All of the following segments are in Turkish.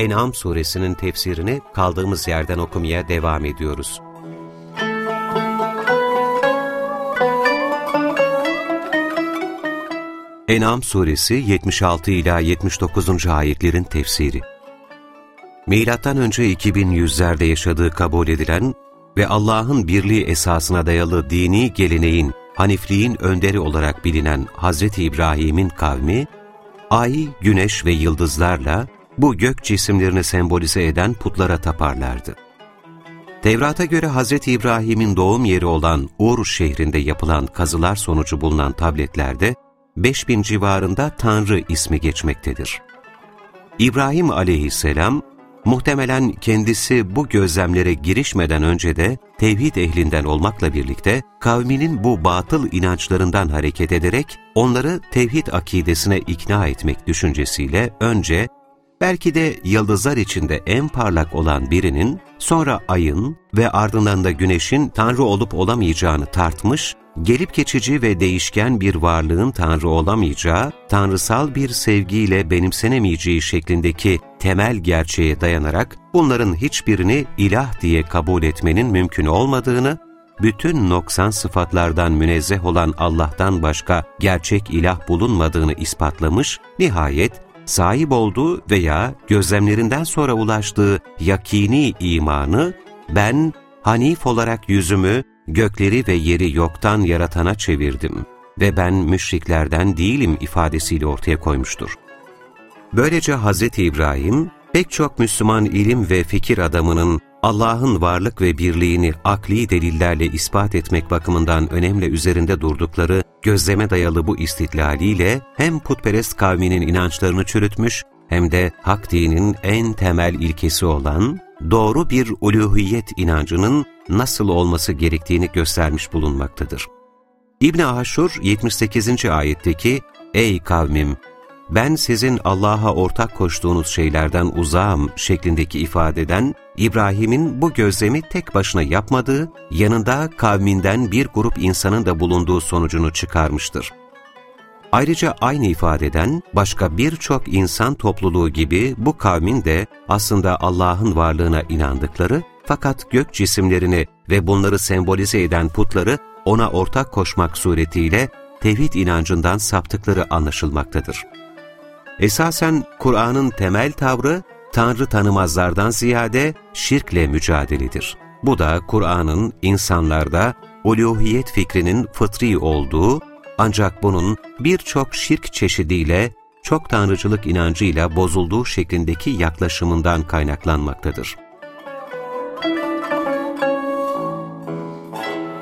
En'am suresinin tefsirini kaldığımız yerden okumaya devam ediyoruz. En'am suresi 76 ila 79. ayetlerin tefsiri. Milattan önce 2100'lerde yaşadığı kabul edilen ve Allah'ın birliği esasına dayalı dini geleneğin, Hanifliğin önderi olarak bilinen Hz. İbrahim'in kavmi, ay, güneş ve yıldızlarla bu gök cisimlerini sembolize eden putlara taparlardı. Tevrat'a göre Hz. İbrahim'in doğum yeri olan Ur şehrinde yapılan kazılar sonucu bulunan tabletlerde 5000 civarında Tanrı ismi geçmektedir. İbrahim aleyhisselam, muhtemelen kendisi bu gözlemlere girişmeden önce de tevhid ehlinden olmakla birlikte kavminin bu batıl inançlarından hareket ederek onları tevhid akidesine ikna etmek düşüncesiyle önce belki de yıldızlar içinde en parlak olan birinin sonra ayın ve ardından da güneşin Tanrı olup olamayacağını tartmış, gelip geçici ve değişken bir varlığın Tanrı olamayacağı, tanrısal bir sevgiyle benimsenemeyeceği şeklindeki temel gerçeğe dayanarak bunların hiçbirini ilah diye kabul etmenin mümkün olmadığını, bütün noksan sıfatlardan münezzeh olan Allah'tan başka gerçek ilah bulunmadığını ispatlamış, nihayet sahip olduğu veya gözlemlerinden sonra ulaştığı yakini imanı, ben Hanif olarak yüzümü gökleri ve yeri yoktan yaratana çevirdim ve ben müşriklerden değilim ifadesiyle ortaya koymuştur. Böylece Hz. İbrahim, pek çok Müslüman ilim ve fikir adamının Allah'ın varlık ve birliğini akli delillerle ispat etmek bakımından önemli üzerinde durdukları gözleme dayalı bu istidlaliyle hem putperest kavminin inançlarını çürütmüş hem de hak dinin en temel ilkesi olan doğru bir uluhiyet inancının nasıl olması gerektiğini göstermiş bulunmaktadır. İbn Aşur 78. ayetteki Ey kavmim! Ben sizin Allah'a ortak koştuğunuz şeylerden uzağım şeklindeki ifadeden İbrahim'in bu gözlemi tek başına yapmadığı, yanında kavminden bir grup insanın da bulunduğu sonucunu çıkarmıştır. Ayrıca aynı ifadeden başka birçok insan topluluğu gibi bu kavmin de aslında Allah'ın varlığına inandıkları fakat gök cisimlerini ve bunları sembolize eden putları ona ortak koşmak suretiyle tevhid inancından saptıkları anlaşılmaktadır. Esasen Kur'an'ın temel tavrı Tanrı tanımazlardan ziyade şirkle mücadeledir. Bu da Kur'an'ın insanlarda uluhiyet fikrinin fıtri olduğu ancak bunun birçok şirk çeşidiyle çok tanrıcılık inancıyla bozulduğu şeklindeki yaklaşımından kaynaklanmaktadır.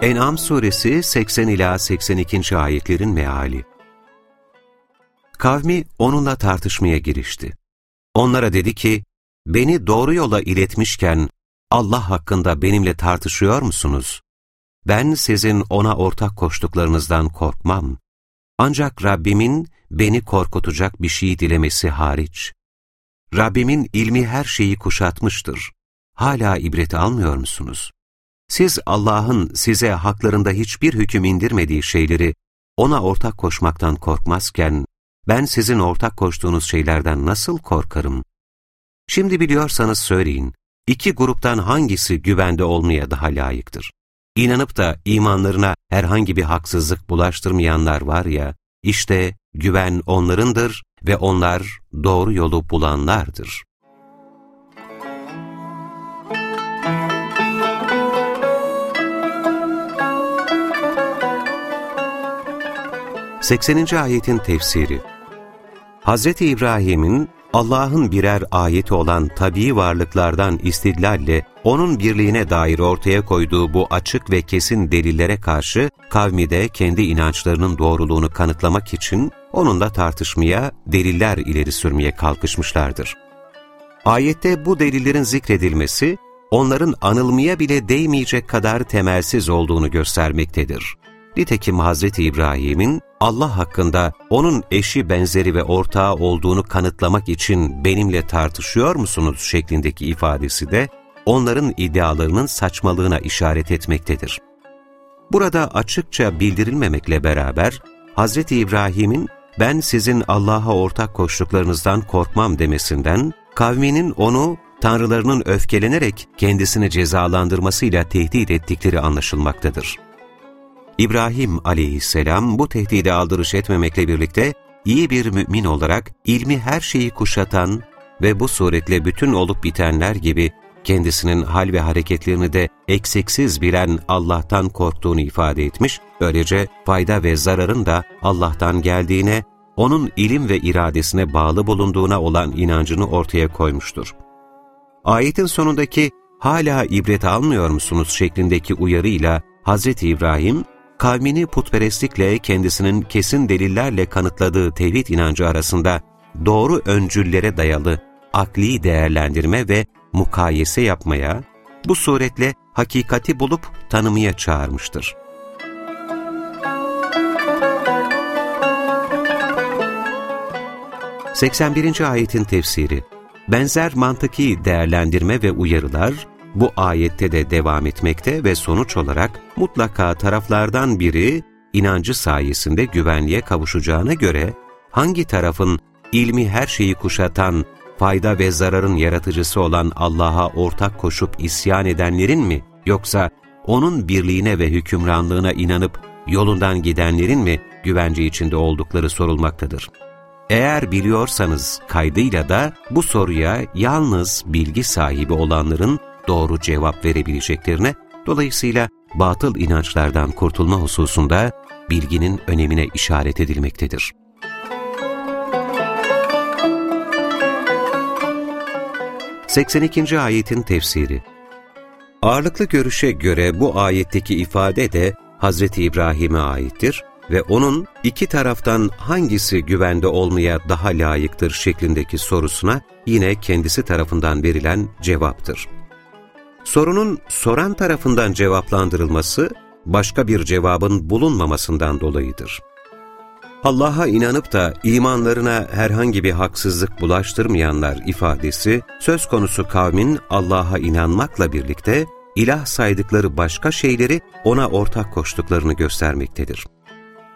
En'am suresi 80 ila 82. ayetlerin meali. Kavmi onunla tartışmaya girişti. Onlara dedi ki, beni doğru yola iletmişken Allah hakkında benimle tartışıyor musunuz? Ben sizin ona ortak koştuklarınızdan korkmam. Ancak Rabbimin beni korkutacak bir şey dilemesi hariç. Rabbimin ilmi her şeyi kuşatmıştır. Hala ibret almıyor musunuz? Siz Allah'ın size haklarında hiçbir hüküm indirmediği şeyleri ona ortak koşmaktan korkmazken, ben sizin ortak koştuğunuz şeylerden nasıl korkarım? Şimdi biliyorsanız söyleyin, iki gruptan hangisi güvende olmaya daha layıktır? İnanıp da imanlarına herhangi bir haksızlık bulaştırmayanlar var ya, işte güven onlarındır ve onlar doğru yolu bulanlardır. 80. ayetin tefsiri Hz. İbrahim'in Allah'ın birer ayeti olan tabii varlıklardan istidlalle onun birliğine dair ortaya koyduğu bu açık ve kesin delillere karşı kavmi de kendi inançlarının doğruluğunu kanıtlamak için onunla tartışmaya, deliller ileri sürmeye kalkışmışlardır. Ayette bu delillerin zikredilmesi, onların anılmaya bile değmeyecek kadar temelsiz olduğunu göstermektedir. Nitekim Hz. İbrahim'in Allah hakkında onun eşi benzeri ve ortağı olduğunu kanıtlamak için benimle tartışıyor musunuz şeklindeki ifadesi de onların iddialarının saçmalığına işaret etmektedir. Burada açıkça bildirilmemekle beraber Hz. İbrahim'in ben sizin Allah'a ortak koştuklarınızdan korkmam demesinden, kavminin onu tanrılarının öfkelenerek kendisini cezalandırmasıyla tehdit ettikleri anlaşılmaktadır. İbrahim aleyhisselam bu tehdide aldırış etmemekle birlikte iyi bir mümin olarak ilmi her şeyi kuşatan ve bu suretle bütün olup bitenler gibi kendisinin hal ve hareketlerini de eksiksiz bilen Allah'tan korktuğunu ifade etmiş, böylece fayda ve zararın da Allah'tan geldiğine, O'nun ilim ve iradesine bağlı bulunduğuna olan inancını ortaya koymuştur. Ayetin sonundaki ''Hala ibret almıyor musunuz?'' şeklindeki uyarıyla Hz. İbrahim, kavmini putperestlikle kendisinin kesin delillerle kanıtladığı tevhid inancı arasında doğru öncüllere dayalı akli değerlendirme ve mukayese yapmaya, bu suretle hakikati bulup tanımaya çağırmıştır. Seksen birinci ayetin tefsiri Benzer mantıki değerlendirme ve uyarılar bu ayette de devam etmekte ve sonuç olarak mutlaka taraflardan biri inancı sayesinde güvenliğe kavuşacağına göre hangi tarafın ilmi her şeyi kuşatan fayda ve zararın yaratıcısı olan Allah'a ortak koşup isyan edenlerin mi, yoksa O'nun birliğine ve hükümranlığına inanıp yolundan gidenlerin mi güvence içinde oldukları sorulmaktadır. Eğer biliyorsanız kaydıyla da bu soruya yalnız bilgi sahibi olanların doğru cevap verebileceklerine, dolayısıyla batıl inançlardan kurtulma hususunda bilginin önemine işaret edilmektedir. 82. ayetin tefsiri Ağırlıklı görüşe göre bu ayetteki ifade de Hz. İbrahim'e aittir ve onun iki taraftan hangisi güvende olmaya daha layıktır şeklindeki sorusuna yine kendisi tarafından verilen cevaptır. Sorunun soran tarafından cevaplandırılması, başka bir cevabın bulunmamasından dolayıdır. Allah'a inanıp da imanlarına herhangi bir haksızlık bulaştırmayanlar ifadesi, söz konusu kavmin Allah'a inanmakla birlikte ilah saydıkları başka şeyleri ona ortak koştuklarını göstermektedir.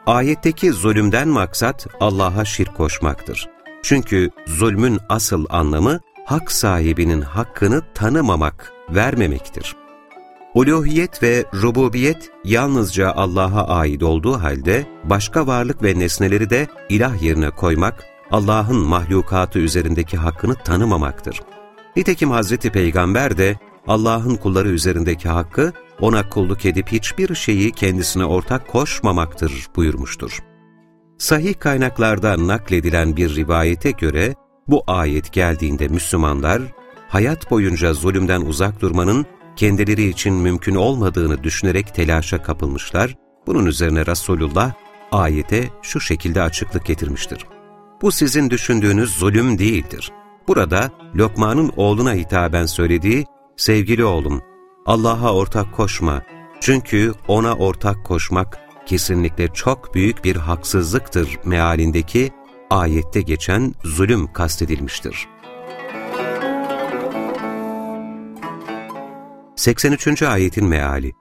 Ayetteki zulümden maksat Allah'a şirk koşmaktır. Çünkü zulmün asıl anlamı hak sahibinin hakkını tanımamak, vermemektir. Uluhiyet ve rububiyet yalnızca Allah'a ait olduğu halde başka varlık ve nesneleri de ilah yerine koymak, Allah'ın mahlukatı üzerindeki hakkını tanımamaktır. Nitekim Hazreti Peygamber de Allah'ın kulları üzerindeki hakkı ona kulluk edip hiçbir şeyi kendisine ortak koşmamaktır buyurmuştur. Sahih kaynaklarda nakledilen bir rivayete göre bu ayet geldiğinde Müslümanlar hayat boyunca zulümden uzak durmanın kendileri için mümkün olmadığını düşünerek telaşa kapılmışlar, bunun üzerine Resulullah ayete şu şekilde açıklık getirmiştir. Bu sizin düşündüğünüz zulüm değildir. Burada Lokman'ın oğluna hitaben söylediği, sevgili oğlum, Allah'a ortak koşma, çünkü ona ortak koşmak kesinlikle çok büyük bir haksızlıktır mealindeki ayette geçen zulüm kastedilmiştir. 83. ayetin meali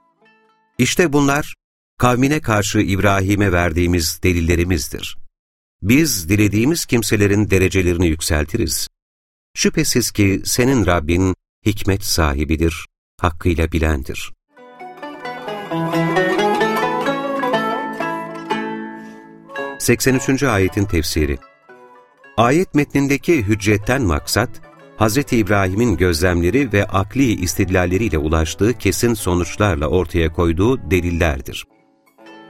İşte bunlar, kavmine karşı İbrahim'e verdiğimiz delillerimizdir. Biz dilediğimiz kimselerin derecelerini yükseltiriz. Şüphesiz ki senin Rabbin hikmet sahibidir, hakkıyla bilendir. Seksen üçüncü ayetin tefsiri Ayet metnindeki hüccetten maksat, Hz. İbrahim'in gözlemleri ve akli istidlalleriyle ulaştığı kesin sonuçlarla ortaya koyduğu delillerdir.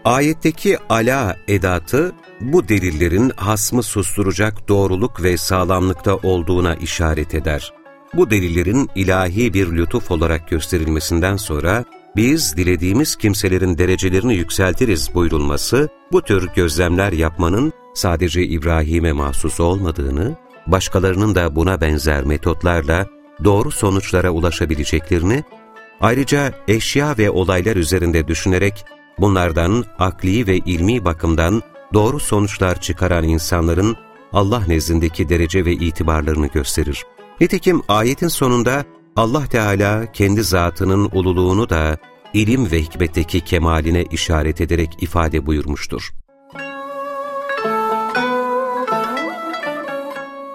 Ayetteki ala edatı, bu delillerin hasmı susturacak doğruluk ve sağlamlıkta olduğuna işaret eder. Bu delillerin ilahi bir lütuf olarak gösterilmesinden sonra, biz dilediğimiz kimselerin derecelerini yükseltiriz buyurulması, bu tür gözlemler yapmanın sadece İbrahim'e mahsus olmadığını, başkalarının da buna benzer metotlarla doğru sonuçlara ulaşabileceklerini, ayrıca eşya ve olaylar üzerinde düşünerek bunlardan akli ve ilmi bakımdan doğru sonuçlar çıkaran insanların Allah nezdindeki derece ve itibarlarını gösterir. Nitekim ayetin sonunda Allah Teala kendi zatının ululuğunu da ilim ve hikmetteki kemaline işaret ederek ifade buyurmuştur.